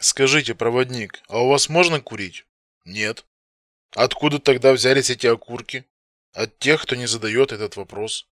Скажите, проводник, а у вас можно курить? Нет. Откуда тогда взялись эти окурки? От тех, кто не задает этот вопрос.